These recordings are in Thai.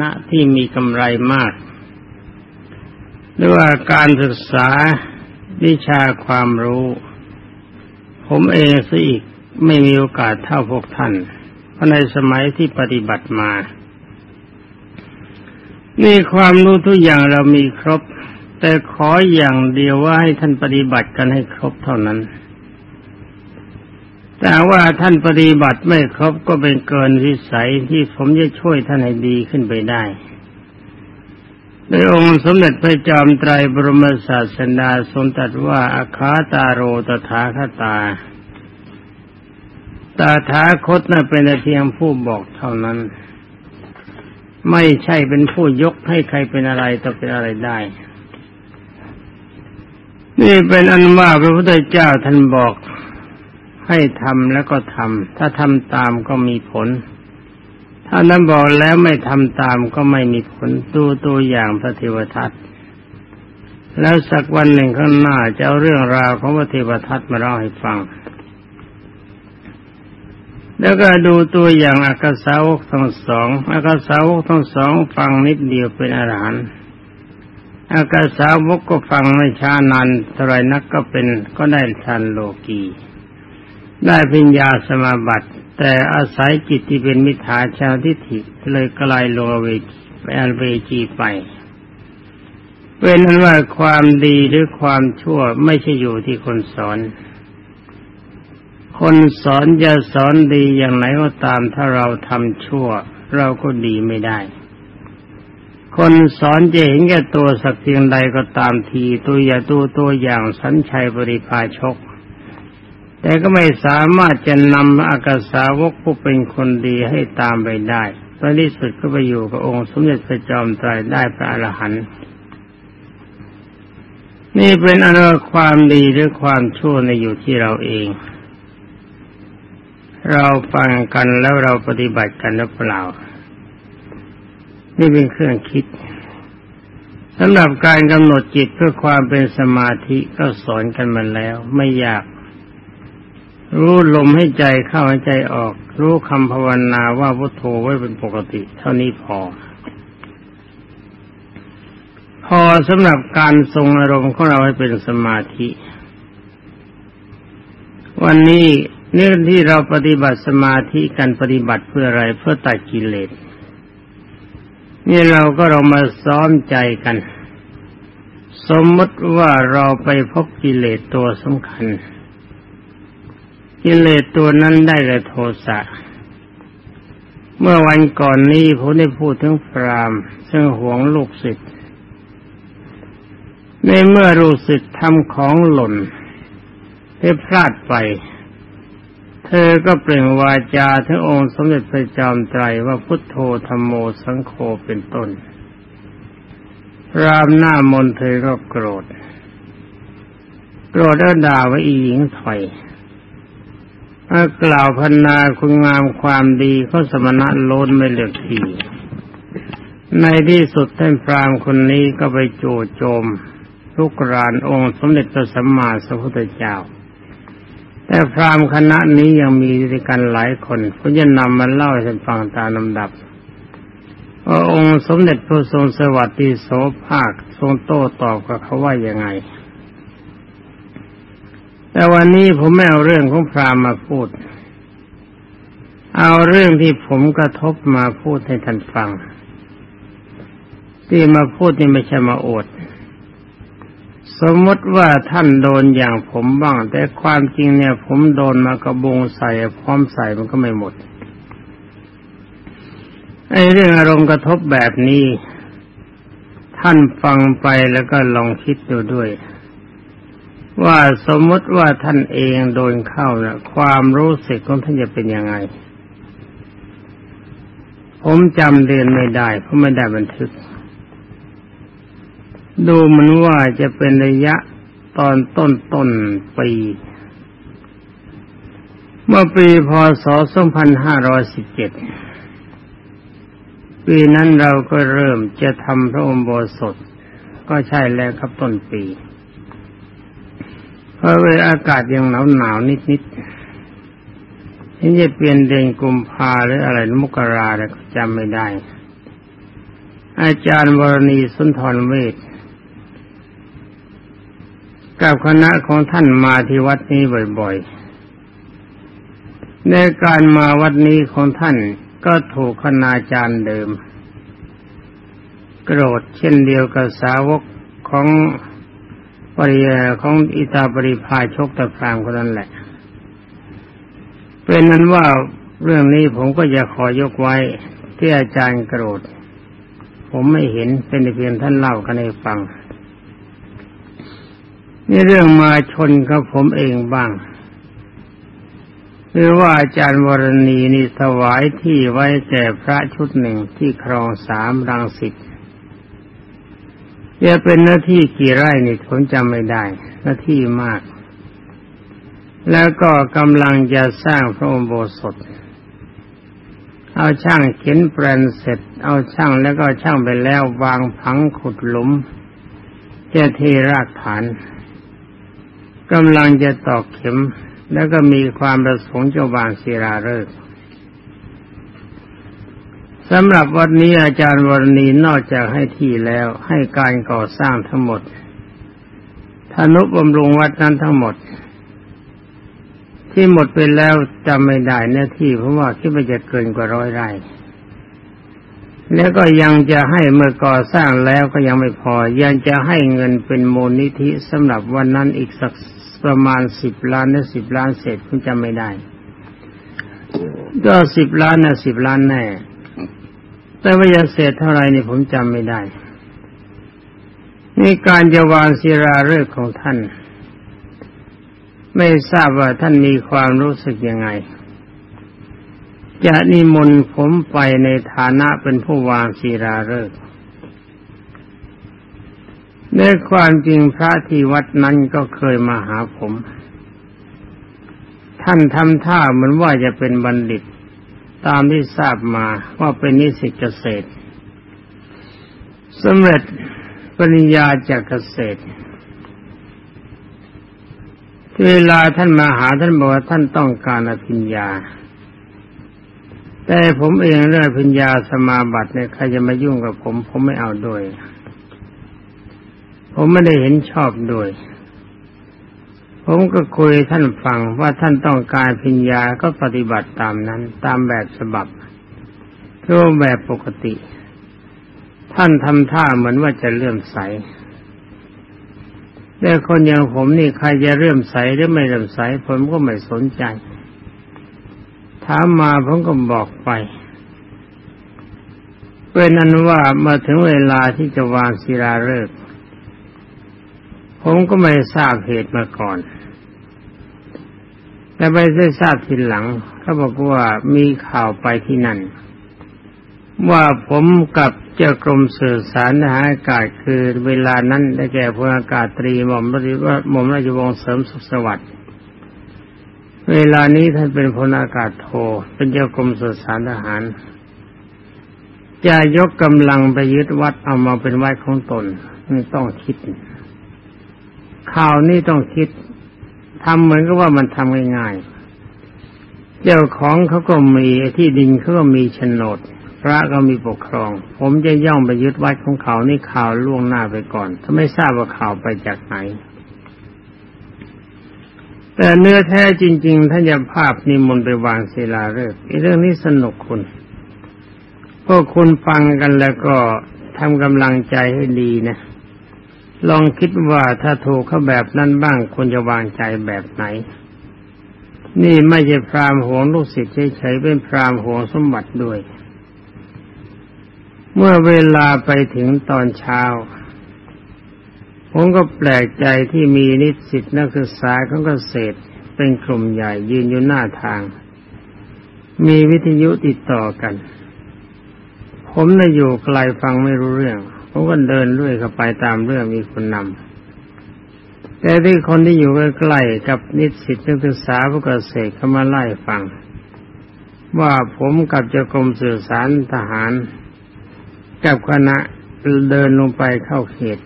ณะที่มีกำไรมากหรือว่าการศึกษาวิชาความรู้ ผมเองซะอีกไม่มีโอกาสเท่าพวกท่าน เพราะในสมัยที่ปฏิบัติมา นี่ความรู้ทุกอย่างเรามีครบ แต่ขออย่างเดียวว่าให้ท่านปฏิบัติกันให้ครบเท่านั้น แต่ว่าท่านปฏิบัติไม่ครบก็เป็นเกินวิสัยที่ผมจะช่วยท่านให้ดีขึ้นไปได้โดยองค์สมเด็จพระจอมไตรบรมศาสดาทรงตรัสว่าอาคาตาโรตถาคตา ตาถาคตน่ะเป็นเพียงผู้บอกเท่านั้น ไม่ใช่เป็นผู้ยกให้ใครเป็นอะไรต่อเป็นอะไรได้ นี่เป็นอันว่าพระพุทธเจ้าท่านบอก ให้ทำแล้วก็ทำถ้าทำตามก็มีผล ถ้านั้นบอกแล้วไม่ทำตามก็ไม่มีผลดูตัวอย่างพระเทวทัตแล้วสักวันหนึ่งข้างหน้าจะเอาเรื่องราวของพระเทวทัตมาเล่าให้ฟัง แล้วก็ดูตัวอย่างอากาสาวกทั้งสองอากาสาวกทั้งสองฟังนิดเดียวเป็นอรหันต์อากาสาวกก็ฟังไม่ช้านานเท่าไรนักก็เป็นก็ได้ทันโลกี ได้ปัญญาสมาบัติ แต่อาศัยจิตที่เป็นมิจฉาชาทิฏฐิเลยกลายโลเวไปอันเวจีไป เป็นนั้นว่าความดีหรือความชั่วไม่ใช่อยู่ที่คนสอน คนสอนจะสอนดีอย่างไหนก็ตามถ้าเราทำชั่ว เราก็ดีไม่ได้คนสอนจะเห็นแก่ตัวสักเพียงใดก็ตามที ตัวอย่าตัวตัวอย่างสัญชัยบริพาชก แต่ก็ไม่สามารถจะนำอากาสาวกผู้เป็นคนดีให้ตามไปได้ตอนที่สุดก็ไปอยู่กับองค์สมเด็จพระจอมไตรได้พระอรหันต์นี่เป็นอนุความดีหรือความชั่วในอยู่ที่เราเอง เราฟังกันแล้วเราปฏิบัติกันหรือเปล่า นี่เป็นเครื่องคิดสำหรับการกำหนดจิตเพื่อความเป็นสมาธิก็สอนกันมาแล้ว ไม่ยาก รู้ลมให้ใจเข้าให้ใจออก รู้คำภาวนาว่าพุทโธไว้เป็นปกติ เท่านี้พอ พอสำหรับการทรงอารมณ์ของเราให้เป็นสมาธิ วันนี้เนื่องที่เราปฏิบัติสมาธิกันปฏิบัติเพื่ออะไรเพื่อตัดกิเลสนี่เราก็เรามาซ้อมใจกัน สมมติว่าเราไปพบกิเลสตัวสำคัญ กิเลสตัวนั้นได้แก่โทสะ เมื่อวันก่อนนี้ผมได้พูดถึงพรามซึ่งหวงลูกศิษย์ในเมื่อลูกศิษย์ทำของหล่นได้พลาดไป เธอก็เปล่งวาจาถึงองค์สมเด็จพระจอมไตรว่าพุทโธธรรมโมสังโฆเป็นต้น พรามหน้ามนเธอก็โกรธโกรธแล้วด่าว่าอีหญิงถอย กล่าวพันนาคุณงามความดีเขาสมณะโลนไม่เลือกที ในที่สุดท่านพรามคนนี้ก็ไปโจโจมทุกรานองค์สมเด็จพระสัมมาสัมพุทธเจ้า แต่พรามคณะนี้ยังมีด้วยกันหลายคนก็จะนำมาเล่าให้ท่านฟังตามลำดับว่าองค์สมเด็จพระทรงสวัสดีโสภาคทรงโต้ตอบกับเขาว่ายังไง แต่วันนี้ผมไม่เอาเรื่องของพรามมาพูด เอาเรื่องที่ผมกระทบมาพูดให้ท่านฟัง ที่มาพูดนี่ไม่ใช่มาโอดสมมติว่าท่านโดนอย่างผมบ้าง แต่ความจริงเนี่ย ผมโดนมากระบงใส่พร้อมใส่มันก็ไม่หมดไอ้เรื่องอารมณ์กระทบแบบนี้ ท่านฟังไปแล้วก็ลองคิดดูด้วย ว่าสมมติว่าท่านเองโดนเข้านะความรู้สึกของท่านจะเป็นยังไง ผมจำเดือนไม่ได้เพราะไม่ได้บันทึก ดูมันว่าจะเป็นระยะตอนต้นต้นปี เมื่อปีพศ 2517 ปีนั้นเราก็เริ่มจะทำพระอมโบสถก็ใช่แล้วครับต้นปี เพราะเวลาอากาศยังหนาวหนาวนิดนิดนี่จะเปลี่ยนเดือนกุมภาหรืออะไรมกราอะไรก็จำไม่ได้ อาจารย์วรณีสุนทรเวทกับคณะของท่านมาที่วัดนี้บ่อยๆ ในการมาวัดนี้ของท่านก็ถูกคณาจารย์เดิม โกรธเช่นเดียวกับสาวกของ ปริยของอิตาปริพาชกตะพรามคนนั้นแหละ เป็นนั้นว่าเรื่องนี้ผมก็จะขอยกไว้ที่อาจารย์โกรธ ผมไม่เห็นเป็นเพียงท่านเล่ากันให้ฟังนี่เรื่องมาชนกับผมเองบ้างหรือว่าอาจารย์วรณีนี่ถวายที่ไว้แก่พระชุดหนึ่งที่ครองสามรังสิต จะเป็นหน้าที่กี่ไร่นี่ผมจำไม่ได้ หน้าที่มาก แล้วก็กำลังจะสร้างพระอุโบสถ เอาช่างเข็นแปลนเสร็จ เอาช่างแล้วก็ช่างไปแล้ววางผังขุดหลุมจะเทรากฐานกำลังจะตอกเข็ม แล้วก็มีความประสงค์จะวางศิลาฤกษ์ สำหรับวันนี้อาจารย์วรณีนอกจากให้ที่แล้วให้การก่อสร้างทั้งหมดธนุบำรุงวัดนั้นทั้งหมด ที่หมดไปแล้วจำไม่ได้เนื้อที่เพราะว่าคิดว่าจะเกินกว่าร้อยไร่แล้วก็ยังจะให้เมื่อก่อสร้างแล้วก็ยังไม่พอ ยังจะให้เงินเป็นมูลนิธิสำหรับวันนั้นอีกสักประมาณสิบล้านหรือสิบล้านเศษผมจำไม่ได้ ก็สิบล้านนะสิบล้านแน่ แต่ว่าจะเศษเท่าไรนี่ผมจำไม่ได้นี่การจะวางศิราฤกษ์ของท่าน ไม่ทราบว่าท่านมีความรู้สึกยังไง จะนิมนต์ผมไปในฐานะเป็นผู้วางศิราฤกษ์ในความจริงพระที่วัดนั้นก็เคยมาหาผม ท่านทำท่าเหมือนว่าจะเป็นบัณฑิต ตามที่ทราบมาว่าเป็นนิสิตเกษตรสำเร็จปริญญาจากเกษตรเวลาท่านมาหาท่านบอกว่าท่านต้องการอภิญญา แต่ผมเองเรื่องพิญญาสมาบัติเนี่ยใครจะมายุ่งกับผม ผมไม่เอาด้วย ผมไม่ได้เห็นชอบด้วย ผมก็คุยท่านฟังว่าท่านต้องการพิญญาก็ปฏิบัติตามนั้น ตามแบบฉบับรูปแบบปกติ ท่านทำท่าเหมือนว่าจะเลื่อมใสแต่คนอย่างผมนี่ใครจะเลื่อมใสหรือไม่เลื่อมใสผมก็ไม่สนใจ ถามมาผมก็บอกไปเป็นนั้นว่ามาถึงเวลาที่จะวางศิลาฤกษ์ผมก็ไม่ทราบเหตุมาก่อน แต่ไปได้ทราบทีหลังเขาบอกว่ามีข่าวไปที่นั่น ว่าผมกับเจ้ากรมสื่อสารทหารอากาศคือเวลานั้นได้แก่พลอากาศตรีหม่อมราชวหม่อมราชวงศ์เสริมสุขสวัสดิ์เวลานี้ท่านเป็นพลอากาศโทเป็นเจ้ากรมสื่อสารทหาร จะยกกำลังไปยึดวัดเอามาเป็นวัดของตนนี่ต้องคิดข่าวนี้ต้องคิด ทำเหมือนกับว่ามันทำง่ายๆ เจ้าของเขาก็มีที่ดินเขาก็มีโฉนด พระก็มีปกครอง ผมจะย่องไปยึดวัดของเขานี่ข่าวล่วงหน้าไปก่อน ถ้าไม่ทราบว่าข่าวไปจากไหน แต่เนื้อแท้จริง ๆท่านจะภาพนิมนต์ไปวางศิลาฤกษ์เรื่องนี้สนุกคุณพวกคุณฟังกันแล้วก็ทำกำลังใจให้ดีนะ ลองคิดว่าถ้าถูกเขาแบบนั้นบ้างควรจะวางใจแบบไหน นี่ไม่ใช่พรามหวงลูกศิษย์เฉยๆเป็นพรามหวงสมบัติด้วย เมื่อเวลาไปถึงตอนเช้า ผมก็แปลกใจที่มีนิสิตนักศึกษาของเกษตร เป็นกลุ่มใหญ่ยืนอยู่หน้าทาง มีวิทยุติดต่อกัน ผมน่ะอยู่ไกลฟังไม่รู้เรื่อง ผมก็เดินเรื่อยเข้าไปตามเรื่องมีคนนำแต่ที่คนที่อยู่ใกล้ๆกับนิสิตนักศึกษาผู้เกษตรเขามาไล่ฟัง ว่าผมกับเจ้ากรมสื่อสารทหาร กับคณะเดินลงไปเข้าเขต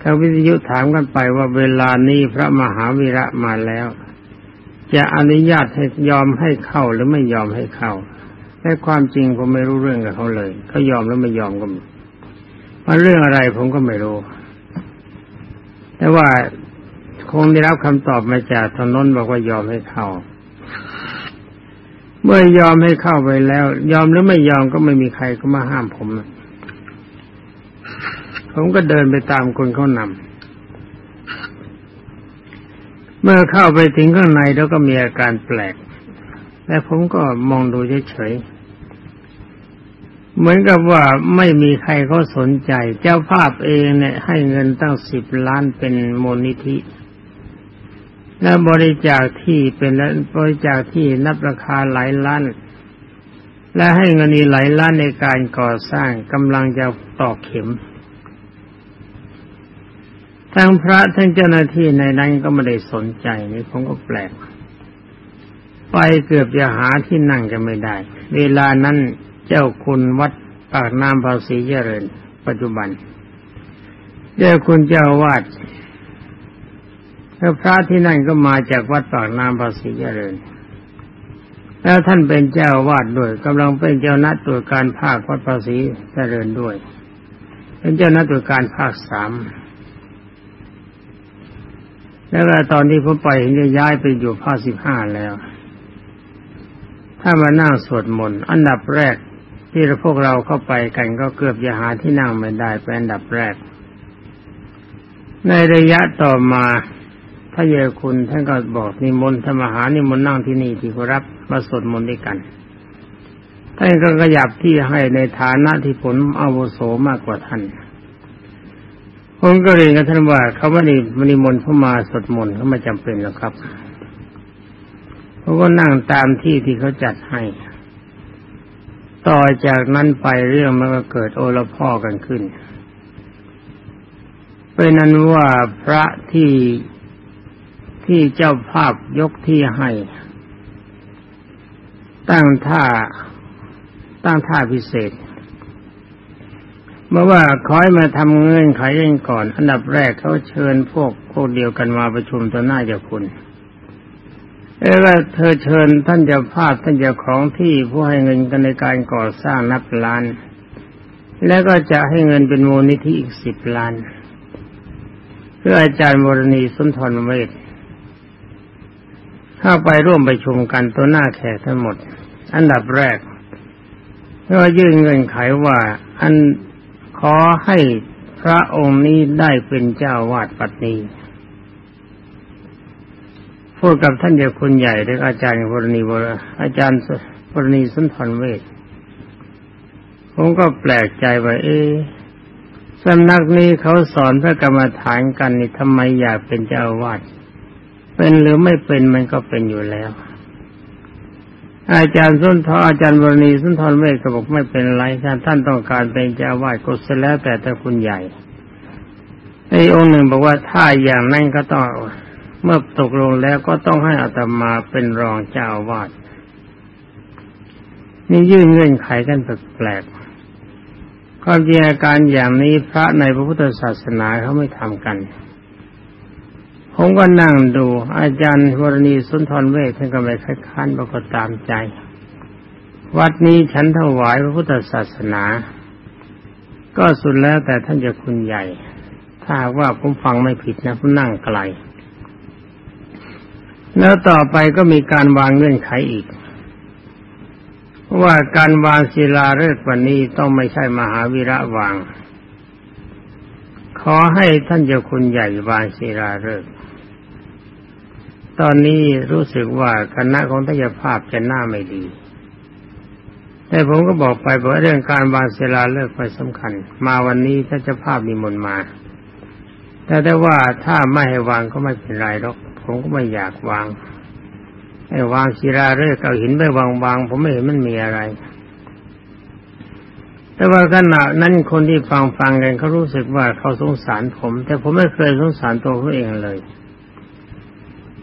เขาวิทยุถามกันไปว่าเวลานี้พระมหาวีระมาแล้ว จะอนุญาตให้ยอมให้เข้าหรือไม่ยอมให้เข้าแต่ความจริงผมไม่รู้เรื่องกับเขาเลยเขายอมแล้วไม่ยอมก็มั มันเรื่องอะไรผมก็ไม่รู้ แต่ว่าคงได้รับคำตอบมาจากทนนนบอกว่ายอมให้เข้า เมื่อยอมให้เข้าไปแล้ว ยอมหรือไม่ยอมก็ไม่มีใครก็มาห้ามผม ผมก็เดินไปตามคนเขานำ เมื่อเข้าไปถึงข้างในแล้วก็มีอาการแปลก และผมก็มองดูเฉยๆ เหมือนกับว่าไม่มีใครเขาสนใจ เจ้าภาพเองเนี่ย ให้เงินตั้งสิบล้านเป็นมูลนิธิ และบริจาคที่เป็นบริจาคที่นับราคาหลายล้าน และให้เงินอีหลายล้านในการก่อสร้างกำลังจะตอกเข็มทั้งพระทั้งเจ้าหน้าที่ในนั้นก็ไม่ได้สนใจนี่ผมก็แปลก ไปเกือบจะหาที่นั่งกันไม่ได้ เวลานั้น เจ้าคุณวัดปากน้ำภาษีเจริญ ปัจจุบันเจ้าคุณเจ้าวาดแล้วพระที่นั่นก็มาจากวัดปากน้ำภาษีเจริญ แล้วท่านเป็นเจ้าวาดด้วยกำลังเป็นเจ้าหนัดตัวการภาควัดภาษีเจริญด้วย เป็นเจ้าหนัดตัวการภาคสามแล้วตอนที่ผมไปเห็นจะย้ายไปอยู่ภาคสิบห้าแล้ว ถ้ามานั่งสวดมนต์อันดับแรก ที่พวกเราเข้าไปกันก็เกือบจะหาที่นั่งไม่ได้เป็นอันดับแรก ในระยะต่อมาพระเยคุณท่านก็บอกนิมนต์ธรรมหานิมนต์นั่งที่นี่ที่ขอรับมาสวดมนต์ด้วยกันท่านก็ขยับที่ให้ในฐานะที่ผลอาวุโสมากกว่าท่านผมก็เรียนกับท่านว่าเขาไม่ได้มนิมนต์เข้ามาสวดมนต์เขาไม่จำเป็นหรอกครับเขาก็นั่งตามที่ที่เขาจัดให้ ต่อจากนั้นไปเรื่องมันก็เกิดโอละพ่อกันขึ้นเป็นนั้นว่าพระที่ที่เจ้าภาพยกที่ให้ ตั้งท่าตั้งท่าพิเศษเมื่อว่าคอยมาทำเงื่อนไขเองก่อน อันดับแรกเขาเชิญพวกพวกเดียวกันมาประชุมต่อหน้าเจ้าคุณ เออว่าเธอเชิญท่านเจ้าภาพท่านเจ้าของที่ผู้ให้เงินกันในการก่อสร้างนับล้าน แล้วก็จะให้เงินเป็นมูลนิธิอีกสิบล้าน เพื่ออาจารย์วรณีสุนทรเวทเข้าไปร่วมประชุมกันตัวหน้าแขกทั้งหมด อันดับแรกก็ยื่นเงินไขว่าอันขอให้พระองค์นี้ได้เป็นเจ้าวาดปัตนี พูดกับท่านเจ้าคุณใหญ่และอาจารย์วรณีวรอาจารย์วรณีสุนทรเวทผมก็แปลกใจว่าเอ๊สำนักนี้เขาสอนพระกรรมฐานกันนี่ทำไมอยากเป็นเจ้าวาดเป็นหรือไม่เป็นมันก็เป็นอยู่แล้ว อาจารย์สุนทรอาจารย์วรณีสุนทรเวทก็บอกไม่เป็นไรท่านท่านต้องการเป็นเจ้าวาดก็เสแล้วแต่แต่คุณใหญ่ไอ้องค์หนึ่งบอกว่าถ้าอย่างนั้นก็ต้อง เมื่อตกลงแล้วก็ต้องให้อัตมาเป็นรองเจ้าวาดนี่ยื่นเงื่อนไขกันแปลกๆความจริงอาการอย่างนี้พระในพระพุทธศาสนาเขาไม่ทำกัน ผมก็นั่งดูอาจารย์วรณีสุนทรเวทท่านก็ไม่คัดค้านบอกก็ตามใจ วัดนี้ฉันถวายพระพุทธศาสนา ก็สุดแล้วแต่ท่านจะคุณใหญ่ ถ้าว่าผมฟังไม่ผิดนะผมนั่งไกล แล้วต่อไปก็มีการวางเงื่อนไขอีก ว่าการวางศิลาฤกษ์วันนี้ต้องไม่ใช่มหาวิระวาง ขอให้ท่านเจ้าคุณใหญ่วางศิลาฤกษ์ตอนนี้รู้สึกว่าคณะของทายภาพจะหน้าไม่ดี แต่ผมก็บอกไปว่าเรื่องการวางเสลาเลิกไปสำคัญ มาวันนี้ถ้าจะภาพมีมนมา แต่ได้ว่าถ้าไม่ให้วางก็ไม่เป็นไรหรอก ผมก็ไม่อยากวางให้วางศิลาเลิกเอาหินไปวางวางผมไม่เห็นมันมีอะไร แต่ว่าขณะนั้นคนที่ฟังฟังกันเขารู้สึกว่าเขาสงสารผม แต่ผมไม่เคยสงสารตัวเขาเองเลย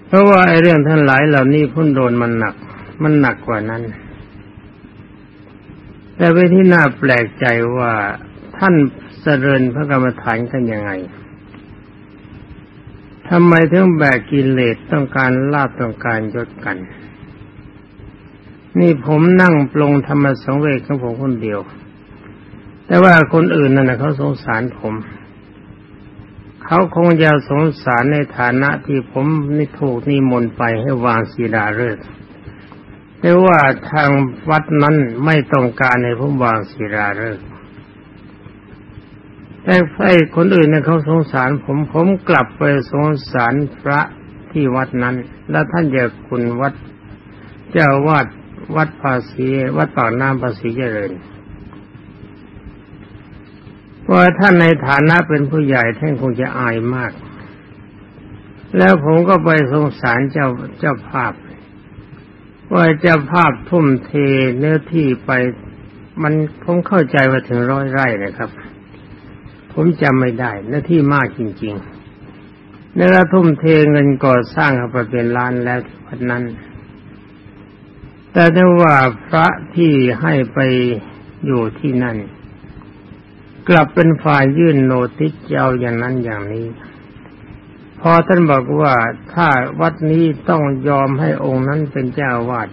เพราะว่าไอ้เรื่องท่านหลายเหล่านี้พุ่นโดนมันหนัก มันหนักกว่านั้น แต่เวที่น่าแปลกใจว่าท่านเสริญพระกรรมฐานกันยังไง ทำไมถึงแบกกิเลสต้องการลาบต้องการยศกัน นี่ผมนั่งปลงธรรมสังเวชของผมคนเดียว แต่ว่าคนอื่นนั่นนะเขาสงสารผม เขาคงจะสงสารในฐานะที่ผมนี่ถูกนิมนต์ไปให้วางศีลาฤกษ์แต่ว่าทางวัดนั้นไม่ต้องการให้ผมวางศีลาฤกษ์ แต่ไอ้คนอื่นเนี่ยเขาสงสาร ผมผมกลับไปสงสารพระที่วัดนั้น แล้วท่านจะคุณวัด เจ้าวาดวัดภาษีวัดปากน้ำภาษีเจริญเพราะท่านในฐานะเป็นผู้ใหญ่ท่านคงจะอายมาก แล้วผมก็ไปสงสารเจ้าเจ้าภาพ ว่าเจ้าภาพทุ่มเทเนื้อที่ไป มันผมเข้าใจว่าถึงร้อยไร่นะครับ ผมจำไม่ได้เนื้อที่มากจริงๆเนื้อทุ่มเทเงินก่อสร้างเข้าไปเป็นล้านแล้วที่วัดนั้น แต่ถ้ว่าพระที่ให้ไปอยู่ที่นั่น กลับเป็นฝ่ายยื่นโนติจเจ้าอย่างนั้นอย่างนี้ พอท่านบอกว่าถ้าวัดนี้ต้องยอมให้องค์นั้นเป็นเจ้าวาด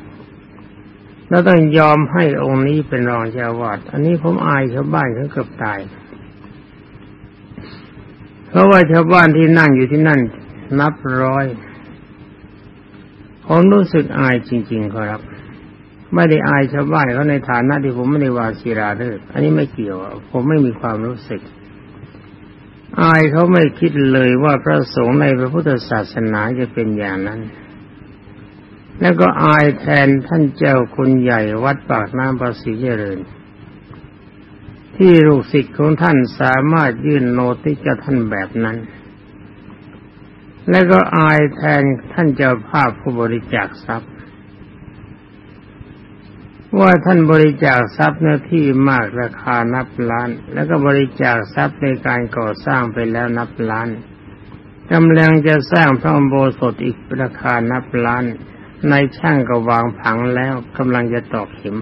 แล้วต้องยอมให้องค์นี้เป็นรองเจ้าวาด อันนี้ผมอายชาวบ้านเขาเกือบตาย เพราะว่าชาวบ้านที่นั่งอยู่ที่นั่น นับร้อยผมรู้สึกอายจริง ๆ ครับ ไม่ได้อายชาวบ้านเขาในฐานะที่ผมไม่ได้วาศีราเลิกอันนี้ไม่เกี่ยวผมไม่มีความรู้สึก อายเขาไม่คิดเลยว่าพระสงฆ์ในพระพุทธศาสนาจะเป็นอย่างนั้น แล้วก็อายแทนท่านเจ้าคุณใหญ่วัดปากน้ำภาษีเจริญ ที่ลูกศิษย์ของท่านสามารถยื่นโนติกับท่านแบบนั้น และก็อายแทนท่านเจ้าภาพผู้บริจาคทรัพย์ ว่าท่านบริจาคทรัพย์เนื้อที่มากราคานับล้าน แล้วก็บริจาคทรัพย์ในการก่อสร้างไปแล้วนับล้านกำลังจะสร้างพระอุโบสถอีกราคานับล้าน ในช่างก็วางผังแล้วกำลังจะตอกเข็ม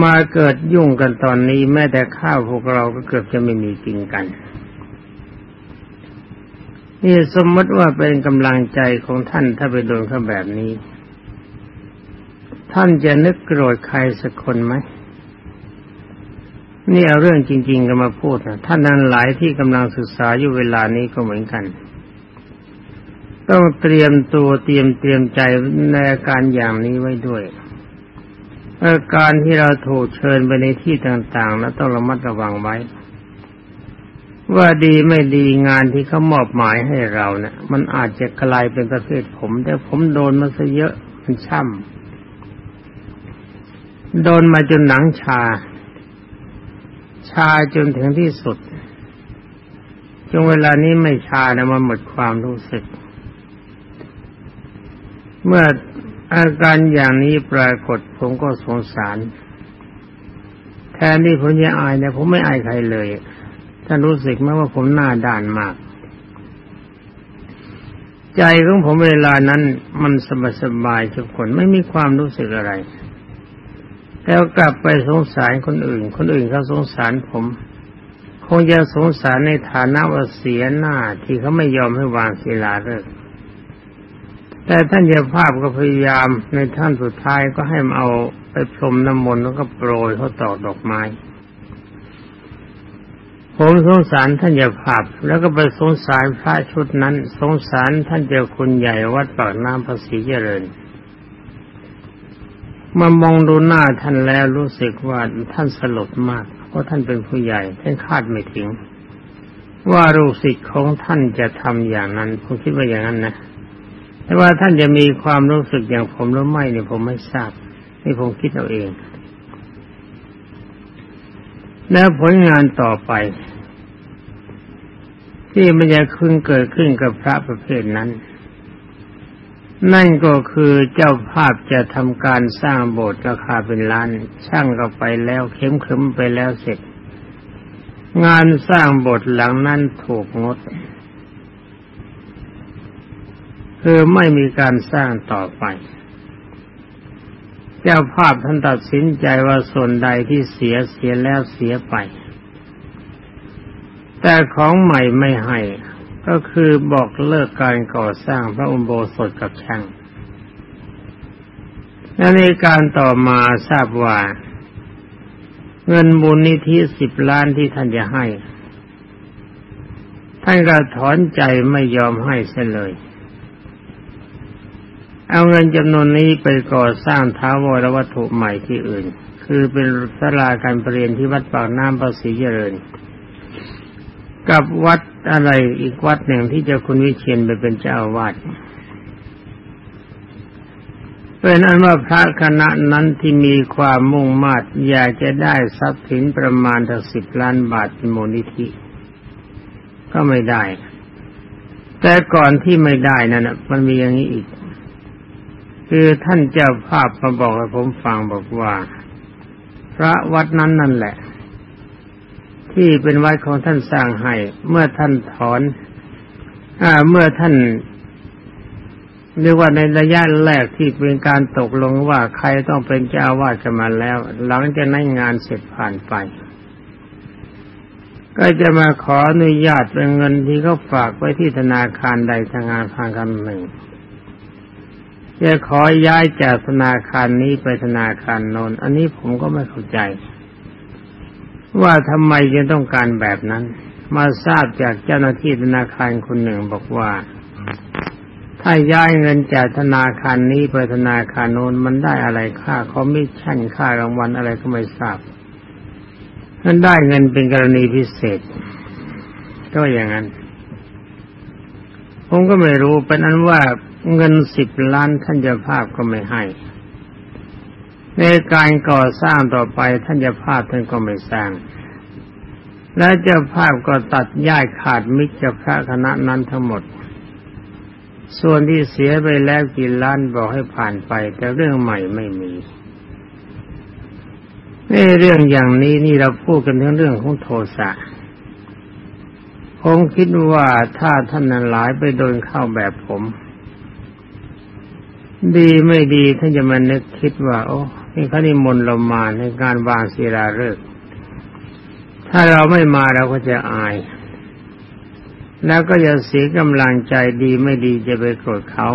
มาเกิดยุ่งกันตอนนี้แม้แต่ข้าวพวกเราก็เกือบจะไม่มีกินกันนี่สมมติว่าเป็นกำลังใจของท่านถ้าไปโดนเขาแบบนี้ ท่านจะนึกโกรธใครสักคนไหมนี่เอาเรื่องจริง ๆกันมาพูดนะท่านนั้นหลายที่กำลังศึกษาอยู่เวลานี้ก็เหมือนกัน ต้องเตรียมตัวเตรียมเตรียมใจในอาการอย่างนี้ไว้ด้วย อาการที่เราถูกเชิญไปในที่ต่างๆแล้วต้องระมัดระวังไว้ ว่าดีไม่ดีงานที่เขามอบหมายให้เราเนะี่ย มันอาจจะกลายเป็นประเภทผม แต่ผมโดนมาซะเยอะมันช่ำโดนมาจนหนังชา ชาจนถึงที่สุดจงเวลานี้ไม่ชานะมันหมดความรู้สึก เมื่อ อาการอย่างนี้ปรากฏผมก็สงสาร แทนที่ผมจะอายเนี่ยผมไม่อายใครเลยท่านรู้สึกไหมว่าผมหน้าด่านมาก ใจของผมเวลานั้นมันสบายสบายทุกคนไม่มีความรู้สึกอะไร แล้วกลับไปสงสารคนอื่น คนอื่นเขาสงสารผม คงจะสงสารในฐานะว่าเสียหน้าที่เขาไม่ยอมให้วางศิลาฤกษ์ แต่ท่านเจ้าภาพก็พยายามในท่านสุดท้ายก็ให้มาเอาไปพรมน้ำมนต์แล้วก็โปรยเขาตอกดอกไม้ ผมสงสารท่านเจ้าภาพ แล้วก็ไปสงสารพระชุดนั้น สงสารท่านเจ้าคุณใหญ่วัดปากน้ำภาษีเจริญมามองดูหน้าท่านแล้วรู้สึกว่าท่านสลดมาก เพราะท่านเป็นผู้ใหญ่ท่านคาดไม่ถึง ว่าลูกศิษย์ของท่านจะทำอย่างนั้นผมคิดว่าอย่างนั้นนะ แต่ว่าท่านจะมีความรู้สึกอย่างผมหรือไม่เนี่ยผมไม่ทราบนี่ผมคิดเอาเอง แล้วผลงานต่อไป ที่มันจะขึ้นเกิดขึ้นกับพระประเภทนั้น นั่นก็คือเจ้าภาพจะทำการสร้างโบสถ์ราคาเป็นล้าน ช่างก็ไปแล้วเข้มขึ้มไปแล้วเสร็จ งานสร้างโบสถ์หลังนั้นถูกงด คือไม่มีการสร้างต่อไป เจ้าภาพท่านตัดสินใจว่าส่วนใดที่เสียเสียแล้วเสียไป แต่ของใหม่ไม่ให้ ก็คือบอกเลิกการก่อสร้างพระอุโบสถกับช่างและในการต่อมาทราบว่า เงินบุญนิธิสิบล้านที่ท่านจะให้ ท่านก็ถอนใจไม่ยอมให้เสียเลย เอาเงินจำนวนนี้ไปก่อสร้างท้าวรวัตถุใหม่ที่อื่น คือเป็นศาลาการเประเรียนที่วัดปากน้ำภาษีเจริญ กับวัดอะไรอีกวัดหนึ่งที่เจ้าคุณวิเชียนไปเป็นเจ้าอาวาสเป็นอันว่าพระคณะนั้นที่มีความมุ่งมา่อยากจะได้ทรัพย์สินประมาณถึงสิบล้านบาทเป็นมูลนิธิ ก็ไม่ได้ แต่ก่อนที่ไม่ได้นั่นมันมีอย่างนี้อีก คือท่านเจ้าภาพมาบอกให้ผมฟังบอกว่า พระวัดนั้นนั่นแหละ ที่เป็นวัดของท่านสร้างให้ เมื่อท่านถอนอ่าเมื่อท่านเรียกว่าในระยะแรกที่เป็นการตกลงว่าใครต้องเป็นเจ้าวาดกันมาแล้ว หลังจากนั้นงานเสร็จผ่านไป ก็จะมาขออนุญาตเป็นเงินที่เขาฝากไว้ที่ธนาคารใดธนาคารคำหนึ่ง จะขอย้ายจากธนาคารนี้ไปธนาคารโน้นอันนี้ผมก็ไม่เข้าใจ ว่าทำไมจะต้องการแบบนั้น มาทราบจากเจ้าหน้าที่ธนาคารคนหนึ่งบอกว่า ถ้าย้ายเงินจากธนาคารนี้ไปธนาคารโน้นมันได้อะไรค่าคอมมิชชั่นค่ารางวัลอะไรก็ไม่ทราบมันได้เงินเป็นกรณีพิเศษ ก็อย่างนั้น ผมก็ไม่รู้เป็นนั้นว่า เงินสิบล้านท่านเจ้าภาพก็ไม่ให้ ในการก่อสร้างต่อไปท่านเจ้าภาพท่านก็ไม่สร้าง และเจ้าภาพก็ตัดย้ายขาดมิจฉาพระคณะนั้นทั้งหมด ส่วนที่เสียไปแล้วกี่ล้านบอกให้ผ่านไป แต่เรื่องใหม่ไม่มีในเรื่องอย่างนี้นี่เราพูดกันถึงเรื่องของโทสะผมคิดว่าถ้าท่านนั้นหลายไปโดนเข้าแบบผม ดีไม่ดีท่านจะมานึกคิดว่า โอ้นี่เขานิมนต์เรามาในการวางศีลาฤกษ์ถ้าเราไม่มาเราก็จะอาย แล้วก็จะเสียกำลังใจดีไม่ดีจะไปโกรธเขา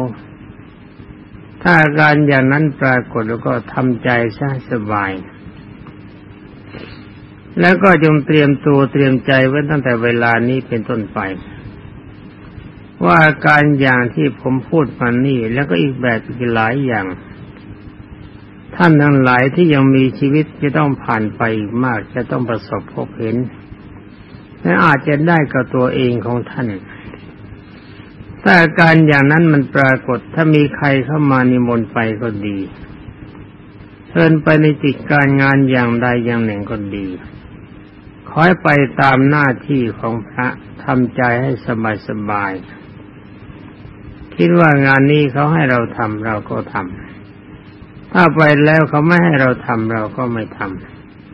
ถ้าอาการอย่างนั้นปรากฏแล้วก็ทำใจซะสบาย แล้วก็จงเตรียมตัวเตรียมใจไว้ตั้งแต่เวลานี้เป็นต้นไป ว่าอาการอย่างที่ผมพูดมานี่แล้วก็อีกแบบอีกหลายอย่าง ท่านทั้งหลายที่ยังมีชีวิตจะต้องผ่านไปมากจะต้องประสบพบเห็นและอาจจะได้กับตัวเองของท่านถ้าอาการอย่างนั้นมันปรากฏถ้ามีใครเข้ามานิมนต์ไปก็ดีเชิญไปในจิตการงานอย่างใดอย่างหนึ่งก็ดีคอยไปตามหน้าที่ของพระทำใจให้สบายสบาย คิดว่างานนี้เขาให้เราทำเราก็ทำถ้าไปแล้วเขาไม่ให้เราทำเราก็ไม่ท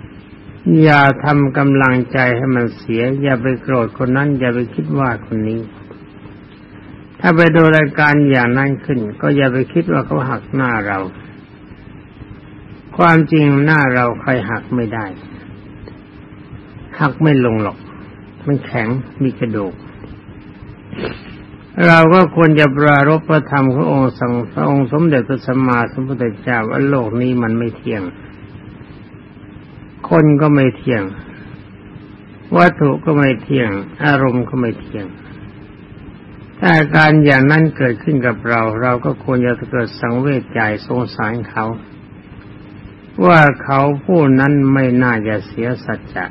ำอย่าทำกำลังใจให้มันเสีย อย่าไปโกรธคนนั้น อย่าไปคิดว่าคนนี้ ถ้าไปดูรายการอย่างนั้นขึ้น ก็อย่าไปคิดว่าเขาหักหน้าเรา ความจริงหน้าเราใครหักไม่ได้ หักไม่ลงหรอก มันแข็งมีกระดูก เราก็ควรจะปรารบพระธรรมขององค์สังพระองค์สมเด็จพระสัมมาสัมพุทธเจ้าว่าโลกนี้มันไม่เที่ยง คนก็ไม่เที่ยง วัตถุก็ไม่เที่ยง อารมณ์ก็ไม่เที่ยง ถ้าการอย่างนั้นเกิดขึ้นกับเรา เราก็ควรจะเกิดสังเวชใจสงสารเขา ว่าเขาผู้นั้นไม่น่าจะเสียสัจจะ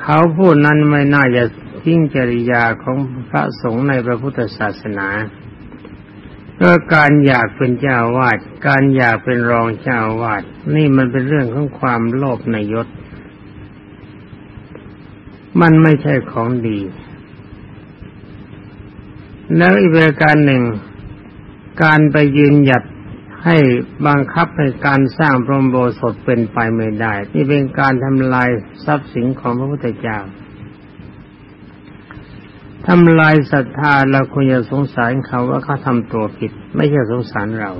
เขาผู้นั้นไม่น่าจะ ทิ้งจริยาของพระสงฆ์ในพระพุทธศาสนาก็การอยากเป็นเจ้าวาด การอยากเป็นรองเจ้าวาด นี่มันเป็นเรื่องของความโลภในยศ มันไม่ใช่ของดี แล้วอีกประการหนึ่ง การไปยืนหยัดให้บังคับให้การสร้างพรมโบสถเป็นไปไม่ได้ นี่เป็นการทำลายทรัพย์สินของพระพุทธเจ้า ทำลายศรัทธาเราควรจะสงสารเขาว่าเขาทำตัวผิด ไม่ใช่สงสารเรา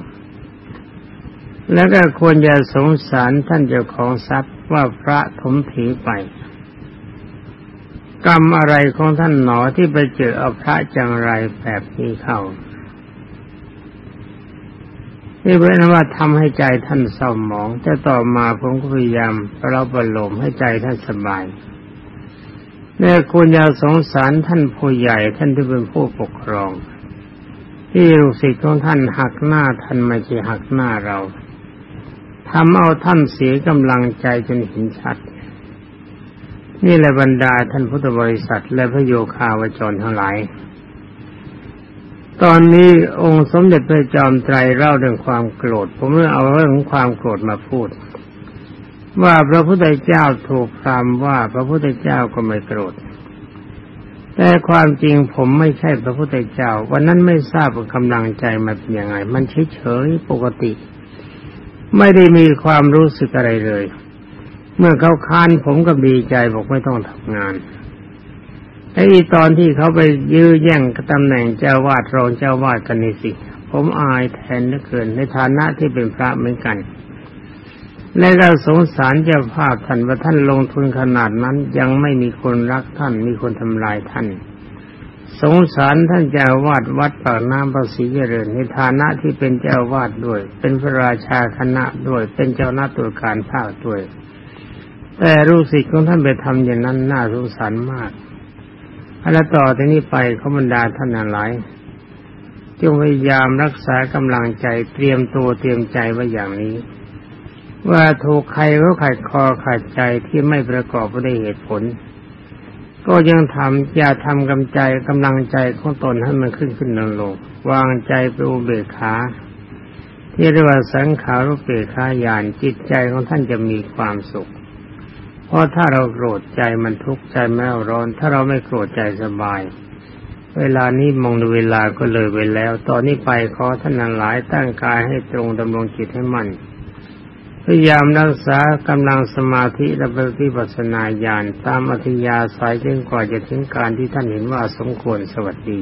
แล้วก็ควรจะสงสารท่านเจ้าของทรัพย์ว่าพระถมถีไป กรรมอะไรของท่านหนอที่ไปเจอเอาพระจังไรแบบนี้เข้านี่เป็นว่าทำให้ใจท่านเศร้าหมอง แต่ต่อมาผมก็พยายามประบประโลมให้ใจท่านสบาย เนี่ยคุณยาสงสารท่านผู้ใหญ่ท่านที่เป็นผู้ปกครอง ที่ลูกศิษย์ของท่านหักหน้าท่านไม่ใช่หักหน้าเราทำเอาท่านเสียกำลังใจจนเห็นชัด นี่แหละบรรดาท่านพุทธบริษัท และพระโยคาวจรทั้งหลาย ตอนนี้องค์สมเด็จพระจอมไตรเล่าเรื่องความโกรธ ผมเมื่อเอาเรื่องของความโกรธมาพูด ว่าพระพุทธเจ้าถูกพรามว่าพระพุทธเจ้าก็ไม่โกรธ แต่ความจริงผมไม่ใช่พระพุทธเจ้า วันนั้นไม่ทราบว่ากำลังใจมันเป็นยังไง มันเฉยๆปกติ ไม่ได้มีความรู้สึกอะไรเลย เมื่อเขาค้านผมก็ดีใจบอกไม่ต้องทำงานไอ้ตอนที่เขาไปยื้อแย่งตำแหน่งเจ้าวาดรองเจ้าวาดกันนี่สิ ผมอายแทนเหลือเกินในฐานะที่เป็นพระเหมือนกัน และเราสงสารเจ้าภาพท่านว่าท่านลงทุนขนาดนั้นยังไม่มีคนรักท่านมีคนทำลายท่าน สงสารท่านเจ้าวาดวัดปากน้ำภาษีเจริญในฐานะที่เป็นเจ้าวาดด้วย เป็นพระราชาคณะด้วยเป็นเจ้าหน้าตัวการภาคด้วย แต่รู้สิของท่านไปทำอย่างนั้นน่าสงสารมากแล้วต่อจากนี้ไปเขาบรรดาท่านหลายจงพยายามรักษากำลังใจเตรียมตัวเตรียมใจไว้อย่างนี้ ว่าถูกใครเขาขัดคอขัดใจที่ไม่ประกอบด้วยเหตุผล ก็ยังทำอย่าทำกำใจกำลังใจของตนให้มันขึ้นขึ้นลงลงวางใจไปอุเบกขาที่เรียกว่าสังขารุเบกขาญาณจิตใจของท่านจะมีความสุข เพราะถ้าเราโกรธใจมันทุกข์ใจแม่ร้อน ถ้าเราไม่โกรธใจสบาย เวลานี้มองดูเวลาก็เลยไปแล้ว ตอนนี้ไปขอท่านหลายตั้งกายให้ตรงดำรงจิตให้มั่น พยายามรักษากำลังสมาธิและปฏิปัสนาญาณตามอธิยาสายจนกว่าจะถึงการที่ท่านเห็นว่าสมควรสวัสดี